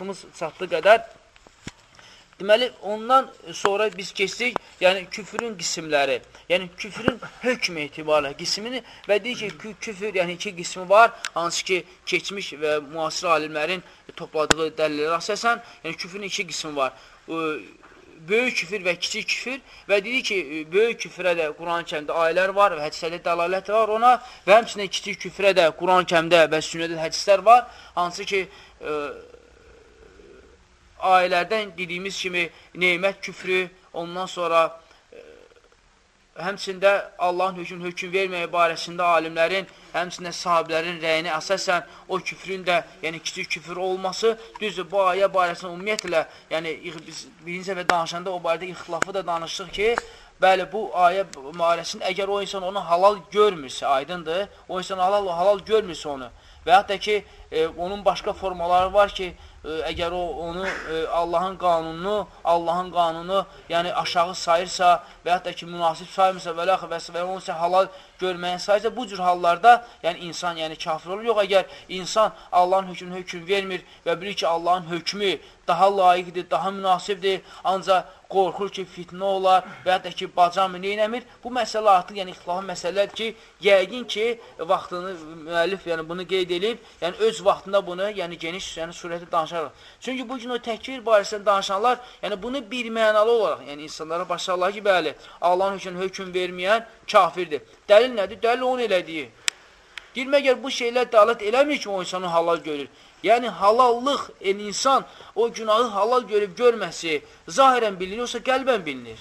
vaxtımız çatdı qədər. Deməli, ondan sonra biz keçdik, yəni küfrün qismləri, yəni küfrün hökm etibarlı qismini və deyir ki, küfür, yəni iki qismi var, hansı ki, keçmiş və müasir alimlərin topladığı dəlillərə əsasən, yəni küfrün iki qismi var. Böyük küfür və kiçik küfür və dedi ki, böyük küfrə də Quran-ı kəmdə ayələr var və hədislərdə dəlalət var ona və həmçinin kiçik küfrə də Quran-ı kəmdə və sünnədə hədislər var, hansı ki, ayələrdən dediyimiz kimi neymət küfrü, ondan sonra ə, e, həmçində Allahın hökm, hökm verməyə barəsində alimlərin, həmçində sahabilərin rəyini əsasən o küfrün də, yəni kiçik küfür olması, düzdür, bu ayə barəsində ümumiyyətlə, yəni biz birinci səfə danışanda o barədə ixtilafı da danışdıq ki, Bəli, bu ayə barəsində əgər o insan onu halal görmürsə, aydındır, o insan halal, halal görmürsə onu və da ki, e, onun başqa formaları var ki, əgər o onu Allahın qanununu, Allahın qanunu, yəni aşağı sayırsa və da ki, münasib saymırsa və yaxud və, və onu isə halal görməyə sayırsa, bu cür hallarda, yəni insan, yəni kafir olur. Yox, əgər insan Allahın hökmünü hökm vermir və bilir ki, Allahın hökmü daha layiqdir, daha münasibdir, ancaq qorxur ki, fitnə olar və ya da ki, bacamı neynəmir? Bu məsələ artıq, yəni ixtilafın məsələdir ki, yəqin ki, vaxtını müəllif yəni bunu qeyd edib, yəni öz vaxtında bunu, yəni geniş yəni, surətdə danışarıq. Çünki bu gün o təkvir barəsində danışanlar, yəni bunu bir mənalı olaraq, yəni insanlara başlarlar ki, bəli, Allahın hökmünü hökm verməyən kafirdir. Dəlil nədir? Dəlil onun elədiyi. Deyir, məgər bu şeylər dəalət eləmir ki, o insanı halal görür. Yəni halallıq, el insan o günahı halal görüb görməsi zahirən bilinir, yoxsa qəlbən bilinir.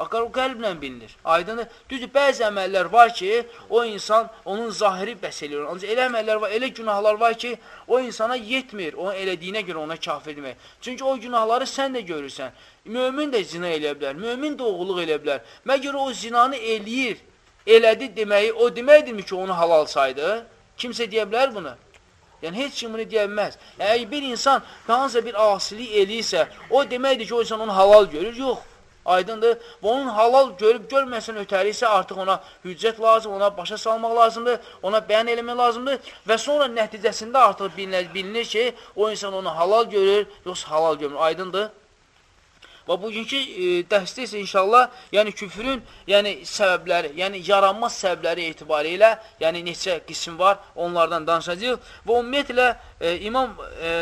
Baxar, o qəlblə bilinir. Aydındır. Düzdür, bəzi əməllər var ki, o insan onun zahiri bəs eləyir. Ancaq elə əməllər var, elə günahlar var ki, o insana yetmir, onun elədiyinə görə ona kafir demək. Çünki o günahları sən də görürsən. Mömin də zina eləyə bilər, mömin də oğulluq eləyə bilər. Məgər o zinanı eləyir, elədi deməyi, o deməkdirmi ki, onu halal saydı? Kimsə deyə bilər bunu? Yəni, heç kim bunu deyə bilməz. Yəni, bir insan hansısa bir asilik eləyirsə, o deməkdir ki, o insan onu halal görür. Yox, aydındır. Və onun halal görüb görməsin ötəri isə artıq ona hüccət lazım, ona başa salmaq lazımdır, ona bəyan eləmək lazımdır və sonra nəticəsində artıq bilinir, bilinir ki, o insan onu halal görür, yoxsa halal görmür. Aydındır. Və bugünkü e, dərsdə isə inşallah, yəni küfrün, yəni səbəbləri, yəni yaranma səbəbləri etibarilə, ilə, yəni neçə qism var, onlardan danışacağıq. Və ümumiyyətlə e, İmam e,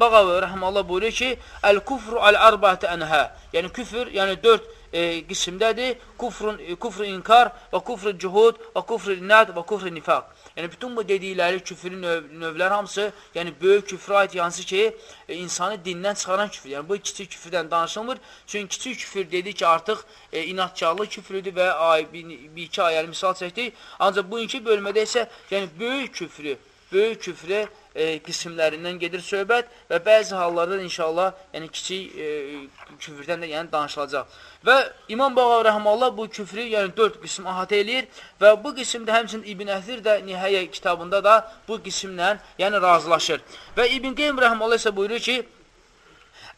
Bağavi rəhməllah buyuruyor ki, Əl-kufru əl-arbətə ənhə, yəni küfr, yəni dörd e, qismdədir. Kufrun, e, kufr inkar və kufr cuhud və kufr inad və kufr nifaq. Yəni, bütün bu dedikləri küfrün növ, növlər hamısı, yəni böyük küfrə aid, hansı ki, e, insanı dindən çıxaran küfür. Yəni, bu kiçik küfrdən danışılmır. Çünki kiçik küfür dedi ki, artıq e, inatkarlı küfrüdür və ay, bir, bir iki ayəli misal çəkdik. Ancaq bu iki bölmədə isə yəni, böyük küfrü, böyük küfrü e, qismlərindən gedir söhbət və bəzi hallarda inşallah yəni kiçik e, küfrdən də yəni danışılacaq. Və İmam Bağav Rəhmallah bu küfrü yəni dörd qism əhatə eləyir və bu qismdə həmçinin İbn Əthir də Nihəyə kitabında da bu qismlə yəni razılaşır. Və İbn Qeym Rəhmallah isə buyurur ki,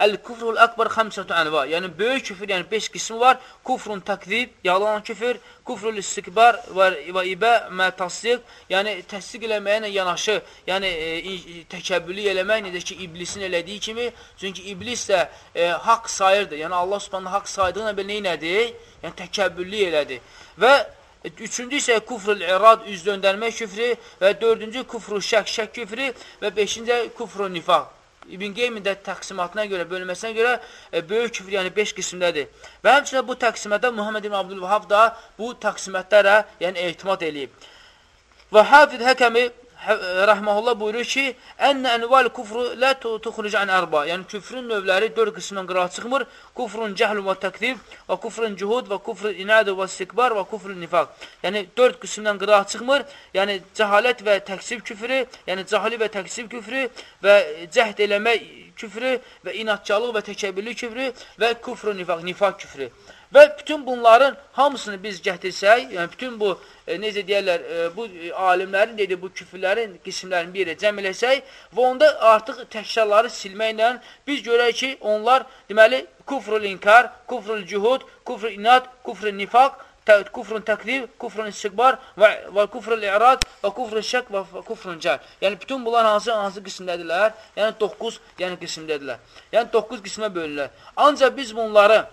Əl-küfrul əkbar xəmsətü ənva. Yəni, böyük küfür, yəni 5 qismi var. Kufrun təkzib, yalan küfür, kufrul istikbar və, ibə mə tasdiq, yəni təsdiq eləməyənə yanaşı, yəni e, təkəbbülü eləmək necə ki, iblisin elədiyi kimi, çünki iblis də e, haqq sayırdı. Yəni, Allah subhanə haqq saydığına belə neynədir? Yəni, təkəbbüllü elədi. Və Üçüncü isə kufrul irad, üz döndərmək küfrü və dördüncü kufru şək, şək küfrü və beşinci kufru nifaq. İbn Qeymin də təqsimatına görə, bölməsinə görə e, böyük küfr, yəni 5 qismdədir. Və həmçinin bu təqsimətdə Muhammed ibn Abdülvahab da bu təqsimətlərə yəni etimad eləyib. Və Hafid Həkəmi rəhməhullah buyurur ki, Ənə ənval kufru lə tuxruc ən ərba. Yəni, küfrün növləri dörd qismdən qırağa çıxmır. Kufrun cəhl və təqdib və kufrun cühud və kufrun inadı və istikbar və kufrun nifaq. Yəni, dörd qismdən qırağa çıxmır. Yəni, cəhalət və təqsib küfrü, yəni cahili və təqsib küfrü və cəhd eləmək küfrü və inatçalıq və təkəbbürlü küfrü və kufrun nifaq, nifaq küfrü. Və bütün bunların hamısını biz gətirsək, yəni bütün bu, e, necə deyərlər, e, bu e, alimlərin dedi, bu küfürlərin qismlərini bir yerə cəm eləsək və onda artıq təkrarları silməklə biz görək ki, onlar deməli kufrul inkar, kufrul cuhud, kufrul inat, kufrul nifaq kufrun təqdir, kufrun istiqbar və, və kufrun i'rad və kufrun şək və kufrun cəl. Yəni, bütün bunlar hansı, hansı qismdədirlər? Yəni, 9 yəni, qismdədirlər. Yəni, 9 qismə bölünürlər. Ancaq biz bunları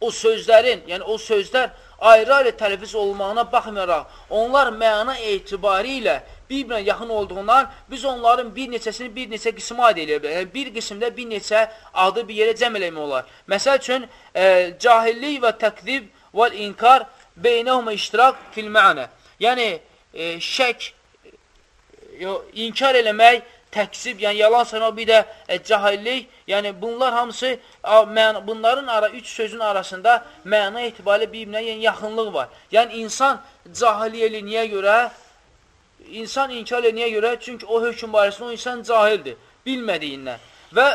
o sözlərin, yəni o sözlər ayrı-ayrı tələfiz olmağına baxmayaraq, onlar məna etibari ilə bir-birinə yaxın olduğundan biz onların bir neçəsini bir neçə qismə aid eləyə bilərik. Yəni, bir qismdə bir neçə adı bir yerə cəm eləmək olar. Məsəl üçün, e, cahillik və təqdib və inkar beynəhumə iştirak fil mə'nə. Yəni, e, şək, yo, inkar eləmək, təksib, yəni yalan saymaq, bir də e, cahillik, yəni bunlar hamısı, bunların ara, üç sözün arasında məna etibarilə bir-birinə yəni, yaxınlıq var. Yəni insan cahiliyyəli niyə görə? İnsan inkar niyə görə? Çünki o hökm barəsində o insan cahildir, bilmədiyindən. Və,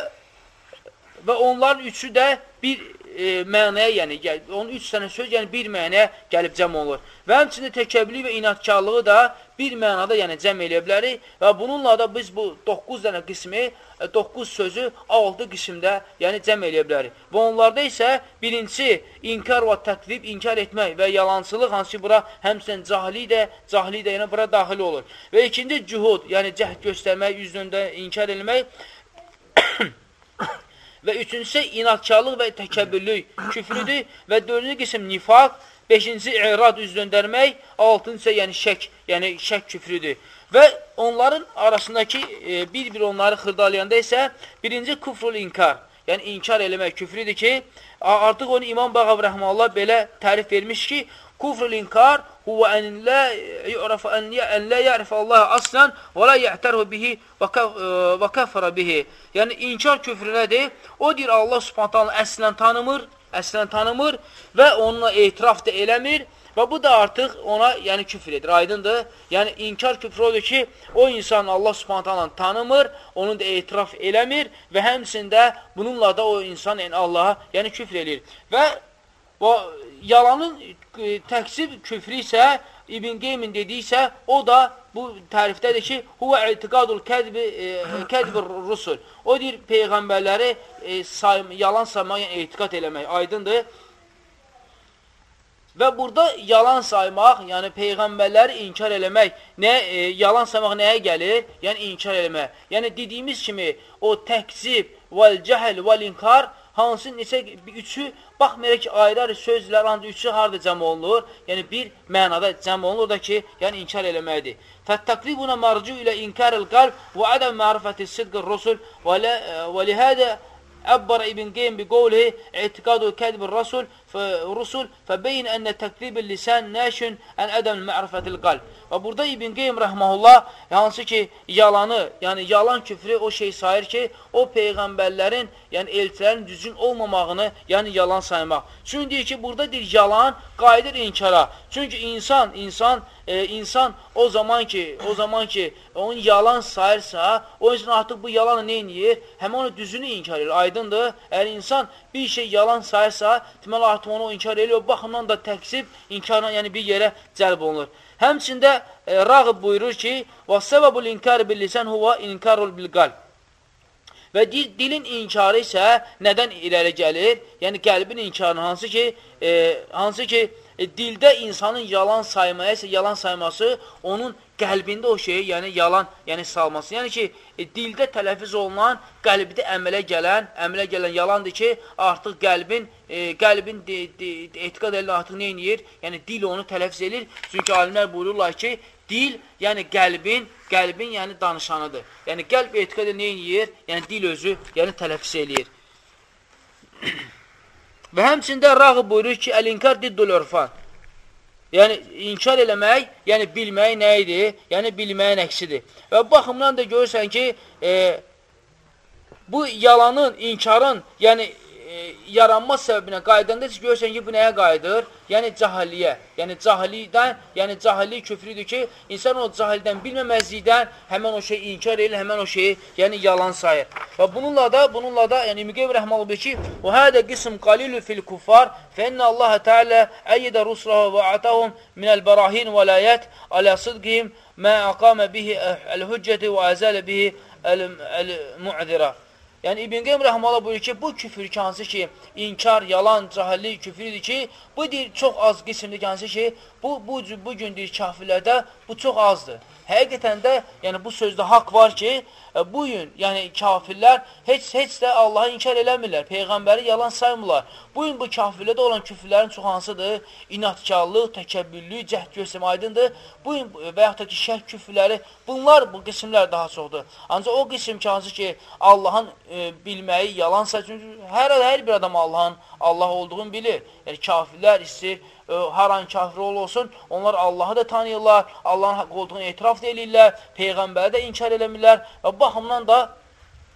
və onların üçü də bir e, mənaya, yəni onun üç dənə söz, yəni bir mənaya gəlib cəm olur. Və həmçində təkəbbürlük və inatkarlığı da bir mənada, yəni cəm eləyə bilərik və bununla da biz bu 9 dənə qismi, 9 e, sözü 6 qismdə, yəni cəm eləyə bilərik. Və onlarda isə birinci inkar və təqvib, inkar etmək və yalancılıq, hansı ki, bura həmçinin cahili də, cahili də yəni bura daxil olur. Və ikinci cühud, yəni cəhd göstərmək, yüzündə inkar eləmək Və üçüncüsü inatkarlıq və təkəbbürlük küfrüdür və dördüncü qism nifaq, beşinci irad üz döndərmək, altıncı yəni şək, yəni şək küfrüdür. Və onların arasındakı e, bir-bir onları xırdalayanda isə birinci kufrul inkar, yəni inkar eləmək küfrüdür ki, artıq onu İmam Bağav Rəhmallah belə tərif vermiş ki, kufrul inkar huve en la yu'rafu en, en la ya'rifu Allah aslan ve la ya'terhu bihi ve kafara bihi. Yəni inkar küfrü nədir? O deyir Allah Subhanahu əslən tanımır, əslən tanımır və onunla etiraf da eləmir və bu da artıq ona yəni küfr edir. Aydındır? Yəni inkar küfrü odur ki, o insan Allah Subhanahu tanımır, onu da etiraf eləmir və həmçində bununla da o insan yəni Allaha yəni küfr eləyir. Və o yalanın e, təksib küfrü isə İbn Qeymin dediysə, o da bu tərifdədir ki, huvə etiqadul kədbi, e, kədbir rusul. O deyir, peyğəmbərləri e, say, yalan saymağa yəni, etiqad eləmək aydındır. Və burada yalan saymaq, yəni peyğəmbərləri inkar eləmək, nə, e, yalan saymaq nəyə gəlir? Yəni inkar eləmək. Yəni dediyimiz kimi o təkzib, vəl cəhəl, vəl inkar hansı neçə üçü baxmayaraq ki, ayrı-ayrı sözlər ancaq üçü harda cəm olunur? Yəni bir mənada cəm olunur da ki, yəni inkar eləməkdir. Fəttəqribuna marcu ilə inkaril qalb və ədəm mərifəti sidqir rusul və lihədə İbn Qeym bi qovlihi etiqadu kədbir rasul rusul fəbeyin ənə təqribil lisən nəşün ən ədəm mərifətil qalb. Və burada İbn Qeym rəhməhullah hansı ki, yalanı, yəni yalan küfrü o şey sayır ki, o peyğəmbərlərin, yəni elçilərin düzgün olmamağını, yəni yalan saymaq. Çünki deyir ki, burada deyir yalan qayıdır inkara. Çünki insan, insan e, insan o zaman ki, o zaman ki onun yalan sayırsa, o insan artıq bu yalanı nə edir? Həmin onu düzünü inkar edir. Aydındır? Əgər insan bir şey yalan sayırsa, deməli artıq onu inkar edir. O baxımdan da təksib inkarla, yəni bir yerə cəlb olunur. Həmçində e, Rağıb buyurur ki: "Və səbəbul inkar bil lisan huwa inkarul bil qalb." Və dil, dilin inkarı isə nədən irəli gəlir? Yəni qəlbin inkarı hansı ki, e, hansı ki e, dildə insanın yalan saymaya isə yalan sayması onun qəlbində o şeyi, yəni yalan, yəni salması. Yəni ki, e, dildə tələffüz olunan, qəlbdə əmələ gələn, əmələ gələn yalandır ki, artıq qəlbin, e, qəlbin de, de, etiqad edən artıq nə edir? Yəni dil onu tələffüz edir. Çünki alimlər buyururlar ki, dil, yəni qəlbin, qəlbin yəni danışanıdır. Yəni qəlb etiqad edən nə edir? Yəni dil özü, yəni tələffüz eləyir. Və həmçində Rağıb buyurur ki, əl-inkar diddul örfan. Yəni, inkar eləmək, yəni bilmək nə idi? Yəni, bilməyin əksidir. Və baxımdan da görürsən ki, e, bu yalanın, inkarın, yəni e, yaranma səbəbinə qaydanda görürsən ki, bu nəyə qayıdır? Yəni cahilliyə. Yəni cahillikdən, yəni cahillik küfrüdür ki, insan o cahildən bilməməzlikdən həmən o şeyi inkar edir, həmən o şeyi yəni yalan sayır. Və bununla da, bununla da, yəni Müqev rəhməli bir ki, "Və hədə qism qalilü fil kuffar, fe inna Allah Teala ayyidə rusulahu və atahum minəl barahin və layət alə sidqihim mə aqamə bihi əl-hüccəti və əzələ bihi əl-mu'zira." Yəni İbn Qeym rəhməhullah buyurur ki, bu küfür ki, hansı ki, inkar, yalan, cahillik küfrüdür ki, bu deyir çox az qismdir hansı ki, bu bu bu gün deyir kafirlərdə bu çox azdır. Həqiqətən də, yəni bu sözdə haqq var ki, e, bu gün, yəni kafirlər heç heç də Allahı inkar eləmirlər, peyğəmbəri yalan saymırlar. Bu gün bu kafirlərdə olan küfrlərin çox hansıdır? İnatkarlıq, təkəbbürlük, cəhd göstərmə aydındır. Bu gün və yaxud da ki, şərk küfrləri, bunlar bu qismlər daha çoxdur. Ancaq o qism ki, hansı ki, Allahın e, bilməyi yalan saymır. Hər hər bir adam Allahın Allah olduğunu bilir. Yəni kafirlər istəyir hər an kafir olsun, onlar Allahı da tanıyırlar, Allahın haqq olduğunu etiraf da eləyirlər, Peyğəmbəri də inkar eləmirlər və baxımdan da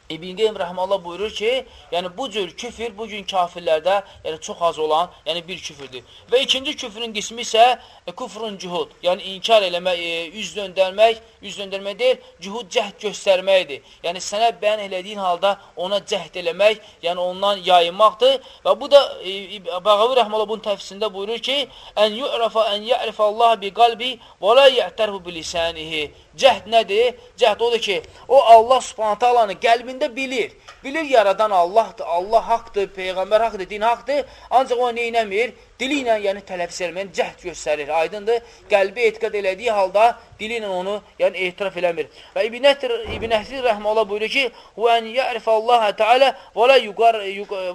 İbn Qeym rəhməllah buyurur ki, yəni bu cür küfür bu gün kafirlərdə yəni çox az olan, yəni bir küfürdür. Və ikinci küfrün qismi isə e, kufrun cuhud, yəni inkar eləmək, e, üz döndərmək, üz döndərmək deyil, cuhud cəhd göstərməkdir. Yəni sənə bəyan elədiyin halda ona cəhd eləmək, yəni ondan yayınmaqdır. Və bu da e, Bağavi rəhməllah bunun təfsirində buyurur ki, ən yu'rafa ən ya'rifa Allah bi qalbi və la ya'tarhu bi lisanihi. Cəhd nədir? Cəhd odur ki, o Allah subhanətə alanı qəlbində bilir. Bilir yaradan Allahdır, Allah haqdır, Peyğəmbər haqdır, din haqdır. Ancaq o neynəmir? Dili ilə, yəni tələfs eləməyən cəhd göstərir. Aydındır? Qəlbi etiqat elədiyi halda dili ilə onu yəni etiraf eləmir. Və İbn Əsir İbn Əsir rəhməhullah buyurur ki: "Və en ya'rifa Allah Teala və la yuqar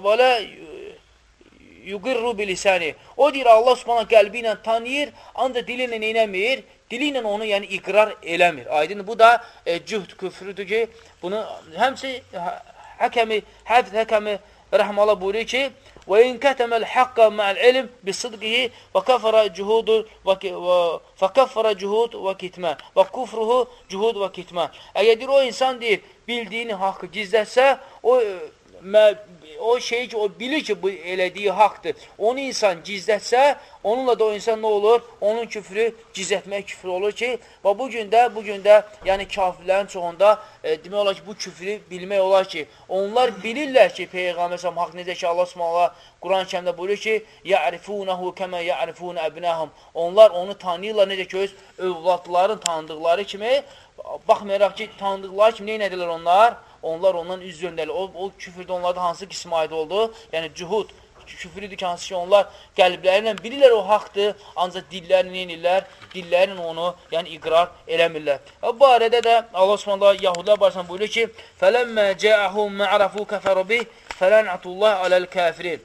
və la yuqirru bilisani." O deyir Allah Subhanahu qəlbi ilə tanıyır, ancaq dili ilə neynəmir? dili ilə onu yəni iqrar eləmir. Aydın bu da e, cühd küfrüdür ki, bunu həmçi həkəmi, həfz həkəmi rəhmələ buyuruyor ki, və in kətəməl haqqa mə'l ilm bisidqihi və kəfərə cuhudu və fəkəfərə cuhud və kitmə və kufruhu cuhud və kitmə. Əgər deyir, o insan deyir, bildiyini haqqı gizlətsə, o o şey ki, o bilir ki, bu elədiyi haqdır. Onu insan gizlətsə, onunla da o insan nə olur? Onun küfrü gizlətmək küfrü olur ki, və bu gün də, bu gün də, yəni kafirlərin çoğunda e, demək olar ki, bu küfrü bilmək olar ki, onlar bilirlər ki, Peyğəmbər səhəm haqq necə ki, Allah Subhanahu Quran-ı Kərimdə buyurur ki, "Ya'rifunahu kema ya'rifun abnahum." Onlar onu tanıyırlar necə ki, öz övladların tanıdıqları kimi, baxmayaraq ki, tanıdıqları kimi nə edirlər onlar? Onlar ondan üz döndəli. O, o küfürdə onlarda hansı qismə aid oldu? Yəni cühud küfrüdür ki, hansı ki, onlar qəlbləri ilə bilirlər o haqdır, ancaq dillərini neynirlər? Dillərin onu, yəni iqrar eləmirlər. Və bu barədə də Allah Subhanahu Yahudlar barəsində buyurur ki: "Fələmmə cə'ahum ma'rafu kəfəru bih, fələnətullah aləl-kafirin."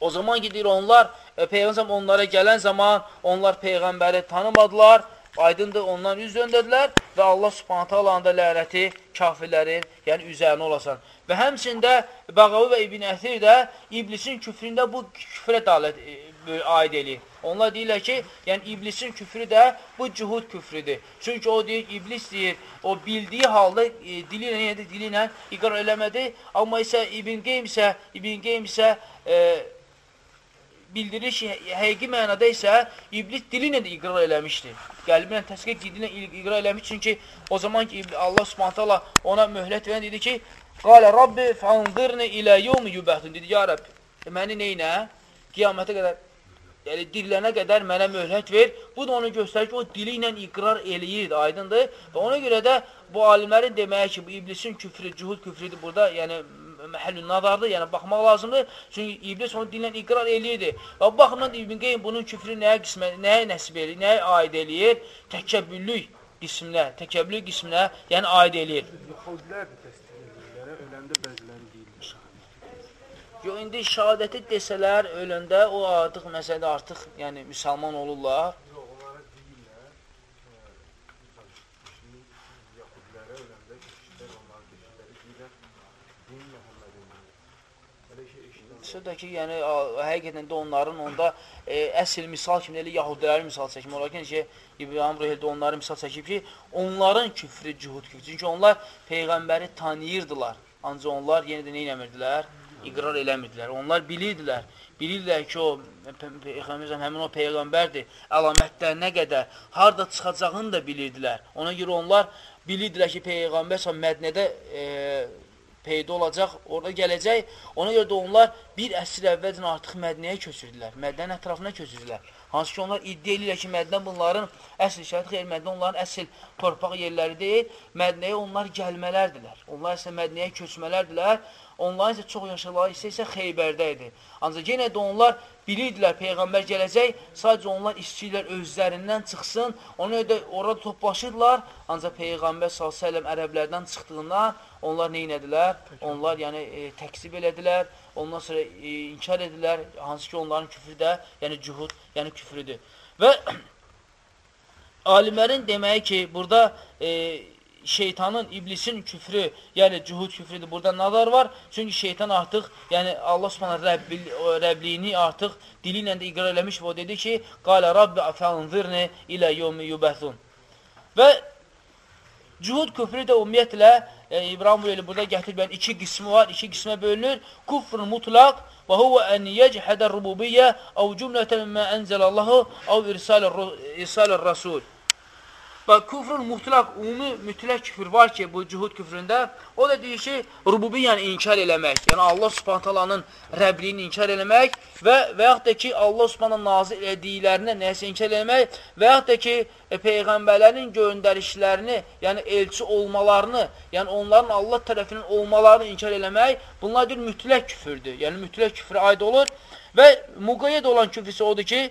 O zaman gedir onlar, e, Peyğəmbər onlara gələn zaman onlar Peyğəmbəri tanımadılar Aydındır, ondan üz döndədilər və Allah subhanətə alanın da lənəti kafirlərin, yəni üzərinə olasan. Və həmçində Bağavi və İbn Əsir də iblisin küfründə bu küfrə dalət e, aid eləyir. Onlar deyirlər ki, yəni iblisin küfrü də bu cühud küfrüdür. Çünki o deyir, iblis deyir, o bildiyi halda e, dili ilə, yəni, dili ilə iqrar eləmədi. Amma isə İbn Qeym isə, İbn Qeym isə e, bildirir ki, həqiqi mənada isə iblis dili ilə də iqrar eləmişdir. Qəlbi ilə təsqiq dili ilə iqrar eləmiş. Çünki o zaman ki, Allah subhanətələ ona möhlət verən dedi ki, Qalə Rabbi fənzirni ilə yevmi yübəhdun. Dedi, ya Rabbi, e, məni neynə? Qiyamətə qədər, yəni dirilənə qədər mənə möhlət ver. Bu da onu göstərir ki, o dili ilə iqrar eləyirdi, aydındır. Və ona görə də bu alimlərin deməyi ki, bu iblisin küfrü, cühud küfrüdür burada, yəni məhəllün nazardır, yəni baxmaq lazımdır. Çünki iblis onu dinlə iqrar eləyirdi. Və baxımdan İbn Qeym bunun küfrü nəyə qismə, nəyə nəsib eləyir, nəyə aid eləyir? Təkəbbüllük qisminə, təkəbbüllük qisminə, yəni aid eləyir. Yahudilər təsdiq edirlər, öləndə bəziləri deyilmiş. Yox, indi şəhadəti desələr, öləndə o artıq məsələdə artıq yəni müsəlman olurlar. Söz ki, yəni həqiqətən də onların onda e, əsl misal kimi elə yahudilərin misal çəkim olar ki, ki İbrahim Rəhil də onların misal çəkib ki, onların küfrü cühud küfrü. Çünki onlar peyğəmbəri tanıyırdılar. Ancaq onlar yenə də nə eləmirdilər? İqrar eləmirdilər. Onlar bilirdilər. Bilirdilər ki, o Peyğəmbər həmin o peyğəmbərdir. Əlamətlərinə qədər harda çıxacağını da bilirdilər. Ona görə onlar bilirdilər ki, peyğəmbər Mədnədə e, peyda olacaq, orada gələcək. Ona görə də onlar bir əsr əvvəlcən artıq Mədnəyə köçürdülər, Mədnənin ətrafına köçürdülər. Hansı ki, onlar iddia edirlər ki, Mədinə bunların əsl şəhət xeyr, Mədinə onların əsl torpaq yerləri deyil, Mədinəyə onlar gəlmələrdilər. Onlar isə Mədinəyə köçmələrdilər. Onların isə çox yaşaları isə isə Xeybərdə idi. Ancaq yenə də onlar bilirdilər Peyğəmbər gələcək, sadəcə onlar istəyirlər özlərindən çıxsın, ona görə orada toplaşırlar, ancaq Peyğəmbər s.ə.v ərəblərdən çıxdığından onlar nə inədilər? Onlar yəni e, təksib elədilər, ondan sonra e, inkar edilər, hansı ki onların küfrü də, yəni cühud, yəni küfrüdür. Və alimlərin deməyi ki, burada e, şeytanın, iblisin küfrü, yəni cühud küfrüdür. Burada nazar var. Çünki şeytan artıq, yəni Allah Subhanahu Rəbbil, Rəbliyini artıq dili ilə də iqrar eləmiş və o dedi ki, "Qala Rabbi fənzirni ilə yawmi yubəsun." Və cühud küfrü də ümumiyyətlə e, İbrahim Buyeli burada gətirib yəni iki qismi var, iki qismə bölünür. Kufrun mutlaq və huve en yechhada rububiyyə əv cümlətən mimma enzelallahu əv irsalir rasul. Və küfrün mutlaq, ümumi mütləq küfr var ki, bu cühud küfründə, o da deyir ki, rububiyyəni inkar eləmək, yəni Allah subhantalanın rəbliyini inkar eləmək və, və yaxud da ki, Allah subhantalanın nazir ediklərinə nəyəsə inkar eləmək və yaxud da ki, e, Peyğəmbərlərin göndərişlərini, yəni elçi olmalarını, yəni onların Allah tərəfinin olmalarını inkar eləmək, bunlar deyir, mütləq küfürdür, yəni mütləq küfrə aid olur. Və müqayyət olan küfr isə odur ki,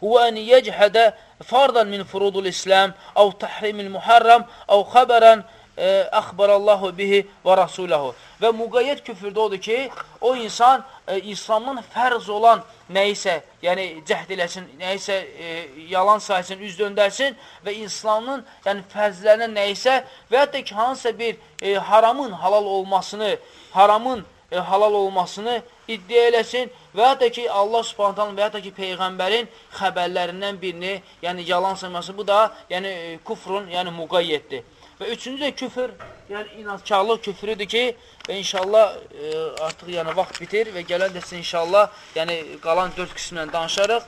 huvə en yechədə فرضا من فروض الإسلام أو تحريم المحرم أو خبرا əxbərallahu bihi və rasuləhu. Və müqayyət küfürdə odur ki, o insan e, İslamdan fərz olan nəyisə, yəni cəhd eləsin, nəyisə e, yalan sayısın, üz döndərsin və İslamın yəni fərzlərinə nəyisə və hətta ki, hansısa bir e, haramın halal olmasını, haramın e, halal olmasını iddia eləsin və ya da ki, Allah subhanətən və ya da ki, Peyğəmbərin xəbərlərindən birini, yəni yalan sayması, bu da yəni kufrun, yəni müqayyətdir. Və üçüncü də küfür, yəni inatkarlıq küfrüdür ki, və inşallah e, artıq yəni vaxt bitir və gələn dəsə inşallah, yəni qalan dörd qismlə danışarıq.